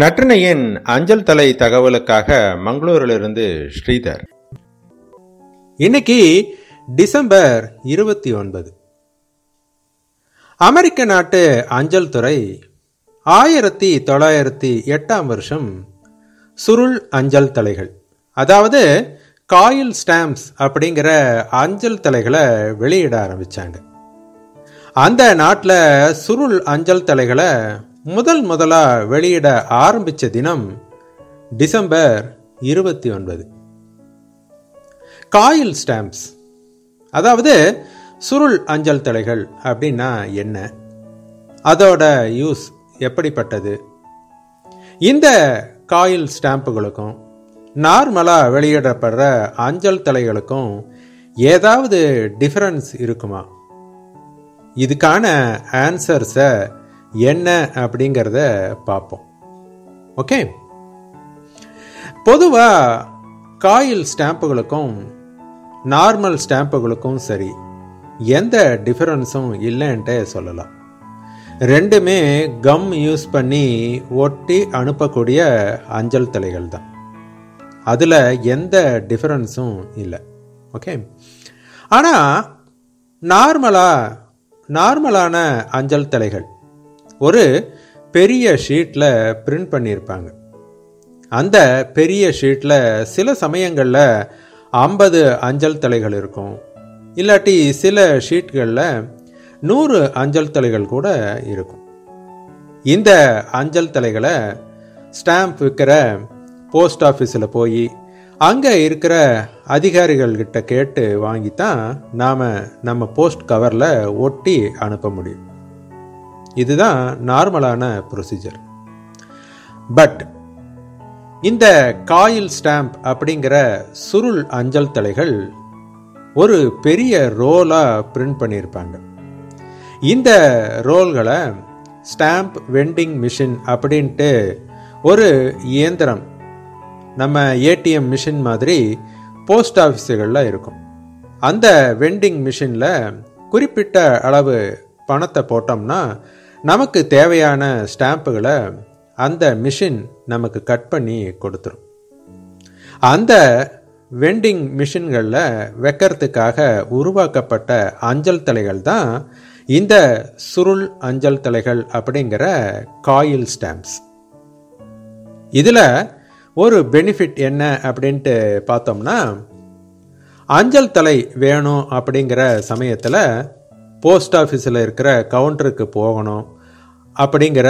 நற்றினையின் அஞ்சல் தலை தகவலுக்காக மங்களூரிலிருந்து ஸ்ரீதர். இன்னைக்கு டிசம்பர் இருபத்தி ஒன்பது. அமெரிக்க நாட்டு அஞ்சல் துறை ஆயிரத்தி தொள்ளாயிரத்தி எட்டாம் வருஷம் சுருள் அஞ்சல் தலைகள். அதாவது காயில் ஸ்டாம்ப்ஸ் அப்படிங்கிற அஞ்சல் தலைகளை வெளியிட ஆரம்பிச்சாங்க. அந்த நாட்டில் சுருள் அஞ்சல் தலைகளை முதல் முதலா வெளியிட ஆரம்பிச்ச தினம் டிசம்பர் இருபத்தி ஒன்பது. Coil stamps. அதாவது சுருள் அஞ்சல் தலைகள் அப்படின்னா என்ன? அதோட யூஸ் எப்படிப்பட்டது? இந்த காயில் ஸ்டாம்புகளுக்கும் நார்மலாக வெளியிடப்படுற அஞ்சல் தலைகளுக்கும் ஏதாவது டிஃபரன்ஸ் இருக்குமா? இதுக்கான ஆன்சர்ஸை என்ன அப்படிங்கிறத பார்ப்போம். ஓகே? பொதுவாக காயில் ஸ்டாம்புகளுக்கும் நார்மல் ஸ்டாம்புகளுக்கும் சரி எந்த டிஃபரன்ஸும் இல்லைன்ட்டு சொல்லலாம். ரெண்டுமே கம் யூஸ் பண்ணி ஒட்டி அனுப்பக்கூடிய அஞ்சல் தலைகள் தான். அதில் எந்த டிஃபரன்ஸும் இல்லை. ஓகே? ஆனால் நார்மலாக நார்மலான அஞ்சல் தலைகள் ஒரு பெரிய ஷீட்டில் பிரிண்ட் பண்ணியிருப்பாங்க. அந்த பெரிய ஷீட்டில் சில சமயங்களில் ஐம்பது அஞ்சல் தலைகள் இருக்கும். இல்லாட்டி சில ஷீட்களில் நூறு அஞ்சல் தலைகள் கூட இருக்கும். இந்த அஞ்சல் தலைகளை ஸ்டாம்ப் விற்கிற போஸ்ட் ஆஃபீஸில் போய் அங்கே இருக்கிற அதிகாரிகள்கிட்ட கேட்டு வாங்கி தான் நாம் நம்ம போஸ்ட் கவரில் ஒட்டி அனுப்ப முடியும். இதுதான் நார்மலான ப்ரொசீஜர் பட் இந்த காயில் ஸ்டாம்ப் அப்படிங்கிற சுருள் அஞ்சல் தலைகள் ஒரு பெரிய ரோலாக பிரிண்ட் பண்ணியிருப்பாங்க. இந்த ரோல்களை ஸ்டாம்ப் வெண்டிங் மிஷின் அப்படின்ட்டு ஒரு இயந்திரம் நம்ம ஏடிஎம் மிஷின் மாதிரி போஸ்ட் ஆஃபீஸுகளில் இருக்கும். அந்த வெண்டிங் மிஷினில் குறிப்பிட்ட அளவு பணத்தை போட்டோம்னா நமக்கு தேவையான ஸ்டாம்புகளை அந்த மிஷின் நமக்கு கட் பண்ணி கொடுத்துரும். அந்த வெண்டிங் மிஷின்களில் வைக்கிறதுக்காக உருவாக்கப்பட்ட அஞ்சல் தலைகள் தான் இந்த சுருள் அஞ்சல் தலைகள் அப்படிங்கிற காயில் ஸ்டாம்ப்ஸ். இதில் ஒரு பெனிஃபிட் என்ன அப்படின்ட்டு பார்த்தோம்னா அஞ்சல் தலை வேணும் அப்படிங்கிற சமயத்தில் போஸ்ட் ஆஃபீஸில் இருக்கிற கவுண்டருக்கு போகணும் அப்படிங்கிற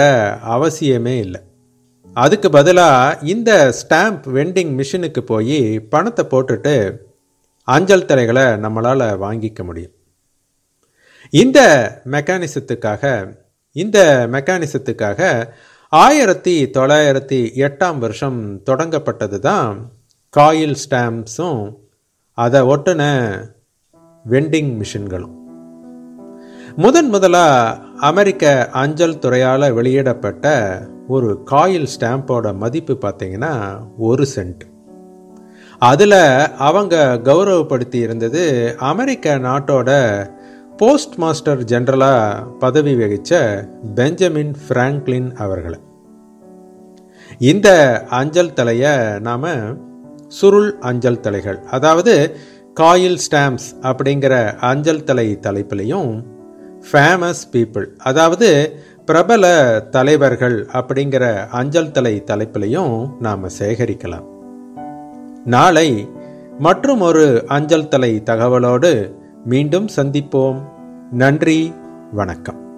அவசியமே இல்லை. அதுக்கு பதிலாக இந்த ஸ்டாம்ப் வெண்டிங் மிஷினுக்கு போய் பணத்தை போட்டுட்டு அஞ்சல் தலைகளை நம்மளால் வாங்கிக்க முடியும். இந்த மெக்கானிசத்துக்காக இந்த மெக்கானிசத்துக்காக ஆயிரத்தி தொள்ளாயிரத்தி எட்டாம் வருஷம் தொடங்கப்பட்டது தான் காயில் ஸ்டாம்ப்ஸும் அதை ஒட்டுன வெண்டிங் மிஷின்களும். முதன் முதலாக அமெரிக்க அஞ்சல் துறையால் வெளியிடப்பட்ட ஒரு காயில் ஸ்டாம்போட மதிப்பு பார்த்தீங்கன்னா ஒரு சென்ட். அதில் அவங்க கௌரவப்படுத்தி இருந்தது அமெரிக்க நாட்டோட போஸ்ட் மாஸ்டர் ஜெனரலாக பதவி வகித்த பெஞ்சமின் ஃப்ராங்க்லின் அவர்களை. இந்த அஞ்சல் தலையை நாம் சுருள் அஞ்சல் தலைகள் அதாவது காயில் ஸ்டாம்ப்ஸ் அப்படிங்கிற அஞ்சல் தலை தலைப்பிலையும் ஃபேமஸ் பீப்புள் அதாவது பிரபல தலைவர்கள் அப்படிங்கிற அஞ்சல் தலை தலைப்பிலையும் நாம் சேகரிக்கலாம். நாளை மற்றும் ஒரு அஞ்சல் தலை தகவலோடு மீண்டும் சந்திப்போம். நன்றி வணக்கம்.